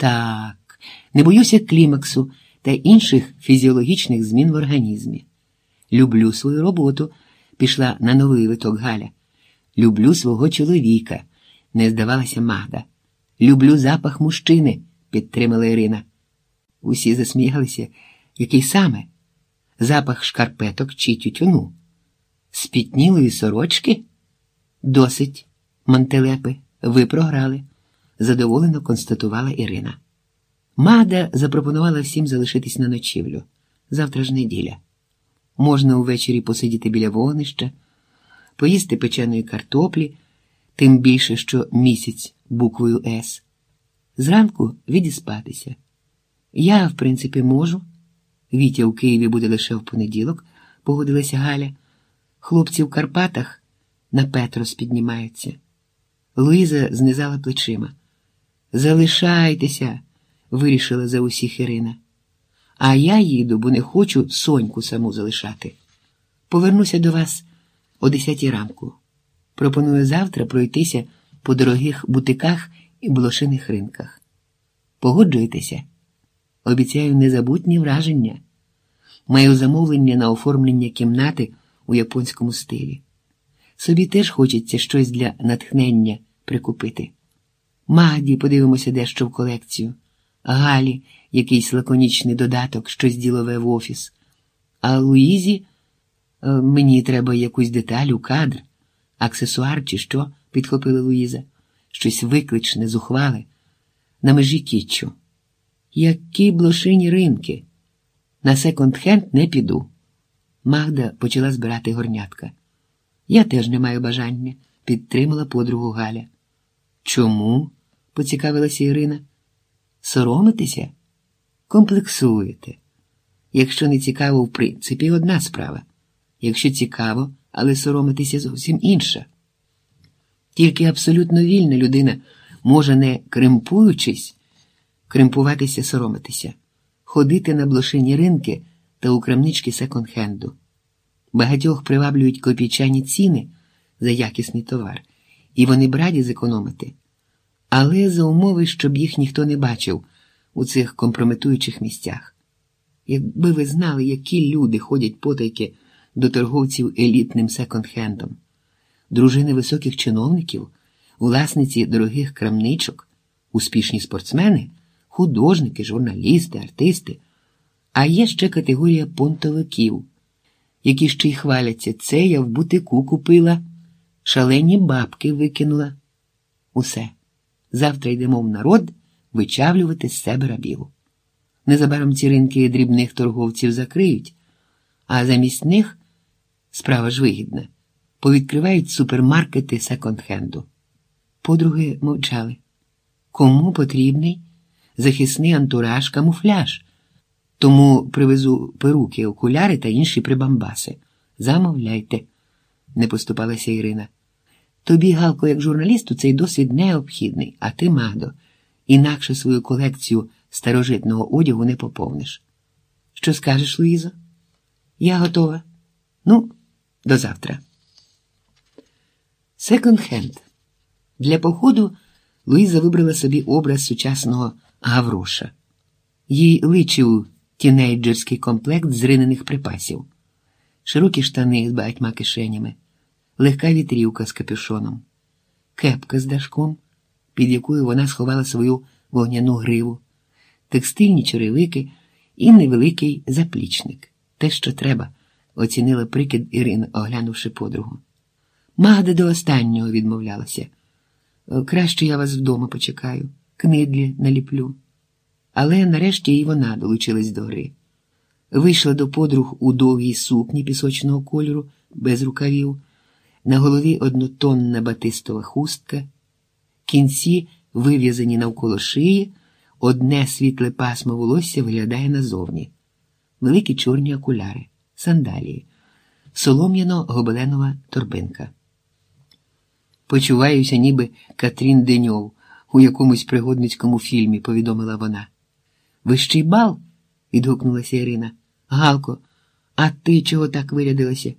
Так, не боюся клімаксу та інших фізіологічних змін в організмі. Люблю свою роботу, пішла на новий виток Галя. Люблю свого чоловіка, не здавалася Магда. Люблю запах мужчини, підтримала Ірина. Усі засміялися, який саме запах шкарпеток чи тютюну. Спітнілої сорочки? Досить, мантелепи, ви програли, задоволено констатувала Ірина. Магда запропонувала всім залишитись на ночівлю. Завтра ж неділя. Можна увечері посидіти біля вогнища, поїсти печеної картоплі, тим більше, що місяць буквою С. Зранку відіспатися. Я, в принципі, можу. Вітя у Києві буде лише в понеділок, погодилася Галя. Хлопці в Карпатах на Петрос піднімаються. Луїза знизала плечима. Залишайтеся, вирішила за усіх Ірина. А я їду, бо не хочу соньку саму залишати. Повернуся до вас о десятій ранку. Пропоную завтра пройтися по дорогих бутиках і блошиних ринках. Погоджуєтеся? Обіцяю незабутні враження. Маю замовлення на оформлення кімнати у японському стилі. Собі теж хочеться щось для натхнення прикупити. Магді подивимося дещо в колекцію, Галі якийсь лаконічний додаток, щось ділове в офіс. А Луїзі е, мені треба якусь деталь у кадр, аксесуар чи що, підхопила Луїза, щось викличне, зухвале, на межі кітчу. Які блошині ринки? На секонд-хенд не піду. Магда почала збирати горнятка. Я теж не маю бажання, підтримала подругу Галя. Чому? Поцікавилася Ірина. Соромитеся? Комплексуєте. Якщо не цікаво, в принципі, одна справа. Якщо цікаво, але соромитися зовсім інша. Тільки абсолютно вільна людина може, не кремпуючись, кремпуватися, соромитися, ходити на блошині ринки та у крамнички секонд-хенду. Багатьох приваблюють копійчані ціни за якісний товар, і вони б раді зекономити. Але за умови, щоб їх ніхто не бачив у цих компрометуючих місцях. Якби ви знали, які люди ходять потайки до торговців елітним секонд-хендом, дружини високих чиновників, власниці дорогих крамничок, успішні спортсмени, художники, журналісти, артисти, а є ще категорія понтовиків, які ще й хваляться, це я в бутику купила, шалені бабки викинула. Усе. Завтра йдемо в народ вичавлювати з себе рабів. Незабаром ці ринки дрібних торговців закриють, а замість них справа ж вигідна, повідкривають супермаркети секонд-хенду. Подруги мовчали. Кому потрібний захисний антураж, камуфляж? Тому привезу перуки, окуляри та інші прибамбаси. Замовляйте, не поступалася Ірина. Тобі, Галко, як журналісту, цей досвід необхідний, а ти, Магдо, інакше свою колекцію старожитного одягу не поповниш. Що скажеш, Луїзо? Я готова. Ну, до завтра. Секонд-хенд. Для походу Луїза вибрала собі образ сучасного Гавроша. Їй личив тінейджерський комплект зринених припасів, широкі штани з багатьма кишенями легка вітрівка з капюшоном, кепка з дашком, під якою вона сховала свою вогняну гриву, текстильні черевики і невеликий заплічник. Те, що треба, оцінила прикид Ірина, оглянувши подругу. Магда до останнього відмовлялася. Краще я вас вдома почекаю, книдлі наліплю. Але нарешті і вона долучилась до гри. Вийшла до подруг у довгій сукні пісочного кольору, без рукавів. На голові однотонна батистова хустка, кінці вив'язані навколо шиї, одне світле пасмо волосся виглядає назовні, великі чорні окуляри, сандалії, солом'яно гобеленова торбинка. Почуваюся, ніби Катрін Деньов у якомусь пригодницькому фільмі, повідомила вона. Вищий бал? відгукнулася Ірина. Галко, а ти чого так вирядилася?